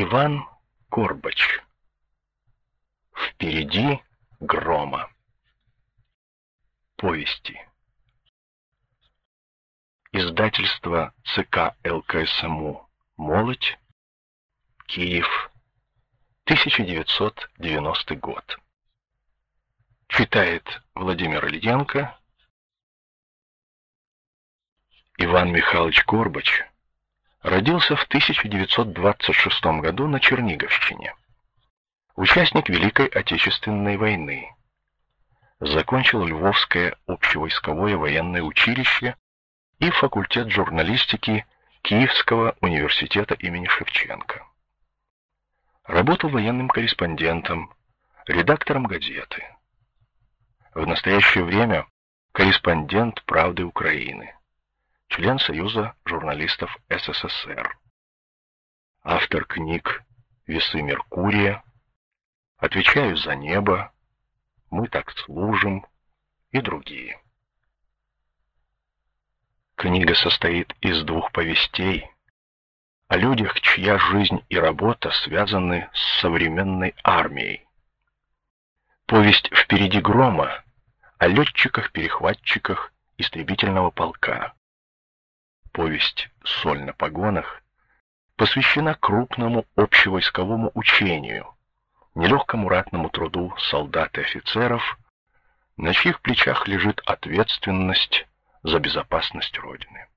Иван Горбач. Впереди грома. Повести. Издательство ЦК ЛКСМУ «Молодь», Киев, 1990 год. Читает Владимир Ильенко. Иван Михайлович Горбач родился в 1926 году на Черниговщине. Участник Великой Отечественной войны. Закончил Львовское общевойсковое военное училище и факультет журналистики Киевского университета имени Шевченко. Работал военным корреспондентом, редактором газеты. В настоящее время корреспондент «Правды Украины» член Союза журналистов СССР. Автор книг «Весы Меркурия», «Отвечаю за небо», «Мы так служим» и другие. Книга состоит из двух повестей о людях, чья жизнь и работа связаны с современной армией. Повесть «Впереди грома» о летчиках-перехватчиках истребительного полка повесть «Соль на погонах» посвящена крупному общевойсковому учению, нелегкому ратному труду солдат и офицеров, на чьих плечах лежит ответственность за безопасность Родины.